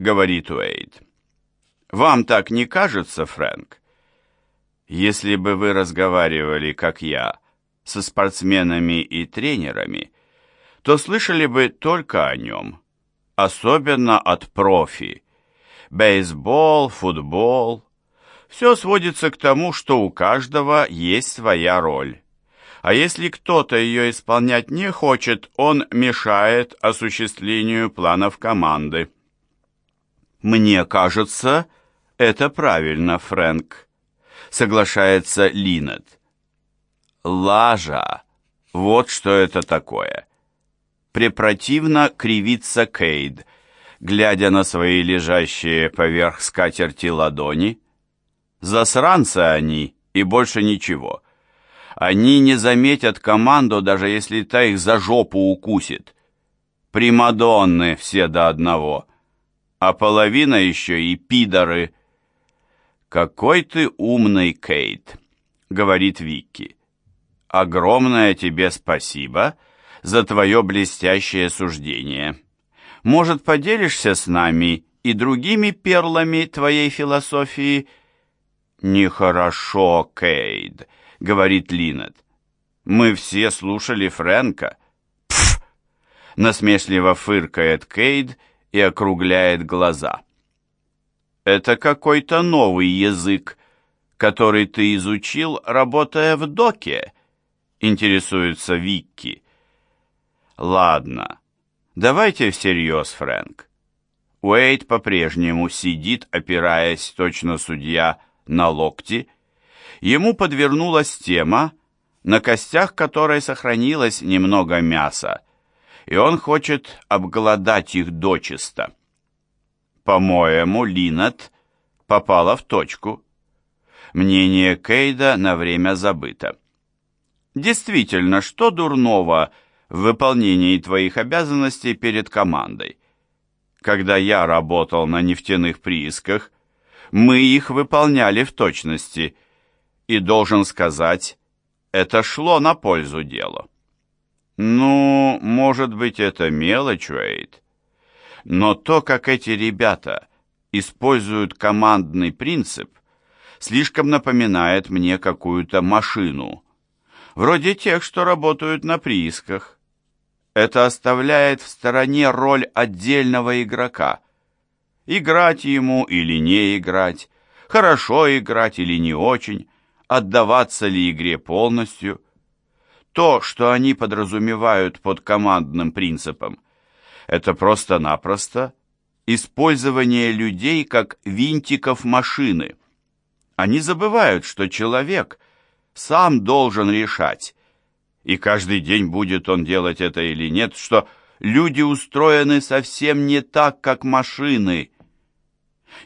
говорит Уэйд. Вам так не кажется, Фрэнк? Если бы вы разговаривали, как я, со спортсменами и тренерами, то слышали бы только о нем, особенно от профи. Бейсбол, футбол. Все сводится к тому, что у каждого есть своя роль. А если кто-то ее исполнять не хочет, он мешает осуществлению планов команды. «Мне кажется, это правильно, Фрэнк», — соглашается Линет. «Лажа. Вот что это такое». Препротивно кривится Кейд, глядя на свои лежащие поверх скатерти ладони. Засранцы они и больше ничего. Они не заметят команду, даже если та их за жопу укусит. Примадонны все до одного. А половина еще и пидоры. «Какой ты умный, Кейт», — говорит Викки. «Огромное тебе спасибо за твое блестящее суждение. Может, поделишься с нами и другими перлами твоей философии?» «Нехорошо, Кейт», — говорит Линет. «Мы все слушали Фрэнка». «Пф!» — насмешливо фыркает Кейд и округляет глаза. «Это какой-то новый язык, который ты изучил, работая в доке?» — интересуется Викки. «Ладно, давайте всерьез, Фрэнк». Уэйд по-прежнему сидит, опираясь, точно судья, на локти, — ему подвернулась тема, на костях которой сохранилось немного мяса, и он хочет обглодать их дочисто. По-моему, Линнет попала в точку. Мнение Кейда на время забыто. Действительно, что дурного в выполнении твоих обязанностей перед командой? Когда я работал на нефтяных приисках, мы их выполняли в точности – и должен сказать, это шло на пользу делу. Ну, может быть, это мелочь, Уэйд. Но то, как эти ребята используют командный принцип, слишком напоминает мне какую-то машину, вроде тех, что работают на приисках. Это оставляет в стороне роль отдельного игрока. Играть ему или не играть, хорошо играть или не очень, отдаваться ли игре полностью. То, что они подразумевают под командным принципом, это просто-напросто использование людей как винтиков машины. Они забывают, что человек сам должен решать, и каждый день будет он делать это или нет, что люди устроены совсем не так, как машины.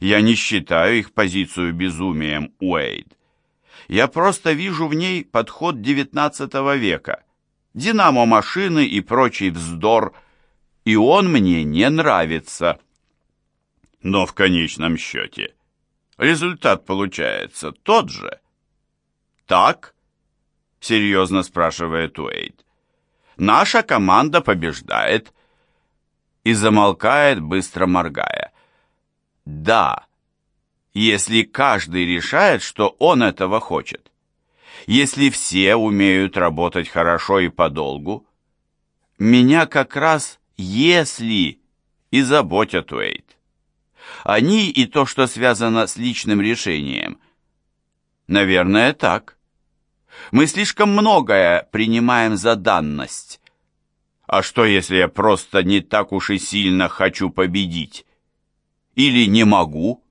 Я не считаю их позицию безумием, Уэйд. Я просто вижу в ней подход XIX века. Динамо машины и прочий вздор. И он мне не нравится. Но в конечном счете результат получается тот же. Так? Серьезно спрашивает Уэйд. Наша команда побеждает. И замолкает, быстро моргая. Да, если каждый решает, что он этого хочет. Если все умеют работать хорошо и подолгу. Меня как раз «если» и заботят, Уэйт. Они и то, что связано с личным решением. Наверное, так. Мы слишком многое принимаем за данность. А что, если я просто не так уж и сильно хочу победить? Или не могу?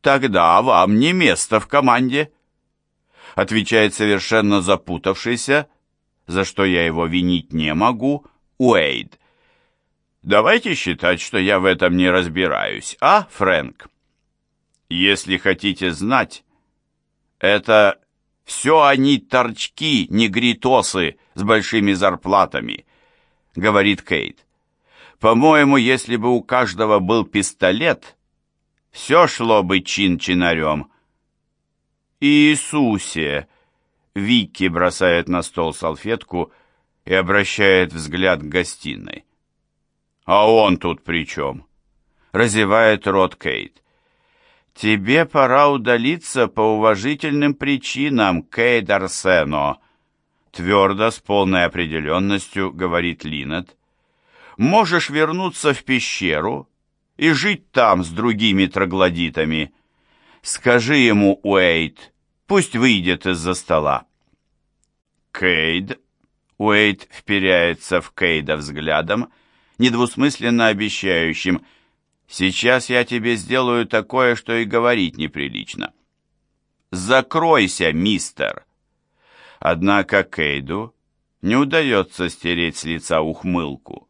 «Тогда вам не место в команде», — отвечает совершенно запутавшийся, за что я его винить не могу, Уэйд. «Давайте считать, что я в этом не разбираюсь, а, Фрэнк?» «Если хотите знать, это все они торчки, негритосы с большими зарплатами», — говорит Кейт. «По-моему, если бы у каждого был пистолет...» все шло бы чин-чинарем. «Иисусе!» Вики бросает на стол салфетку и обращает взгляд к гостиной. «А он тут при чем?» разевает рот Кейт. «Тебе пора удалиться по уважительным причинам, Кейт Арсено», твердо, с полной определенностью говорит Линнет. «Можешь вернуться в пещеру и жить там с другими троглодитами. Скажи ему, Уэйт, пусть выйдет из-за стола». Кейд. Уэйт вперяется в Кейда взглядом, недвусмысленно обещающим «Сейчас я тебе сделаю такое, что и говорить неприлично». «Закройся, мистер!» Однако Кейду не удается стереть с лица ухмылку.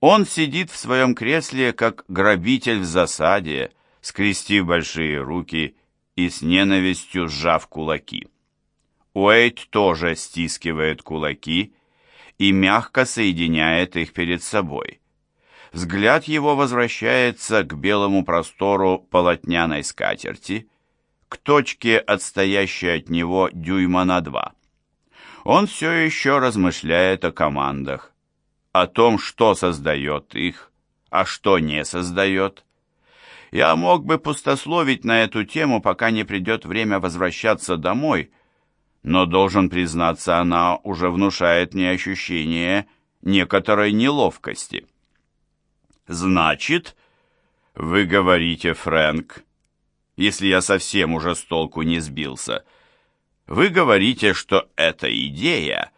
Он сидит в своем кресле, как грабитель в засаде, скрестив большие руки и с ненавистью сжав кулаки. Уэйт тоже стискивает кулаки и мягко соединяет их перед собой. Взгляд его возвращается к белому простору полотняной скатерти, к точке, отстоящей от него дюйма на два. Он все еще размышляет о командах, о том, что создает их, а что не создает. Я мог бы пустословить на эту тему, пока не придет время возвращаться домой, но должен признаться, она уже внушает мне ощущение некоторой неловкости. «Значит, вы говорите, Фрэнк, если я совсем уже с толку не сбился, вы говорите, что эта идея...»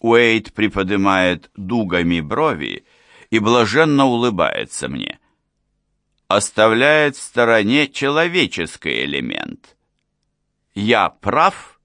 Уэйт приподнимает дугами брови и блаженно улыбается мне. Оставляет в стороне человеческий элемент. «Я прав?»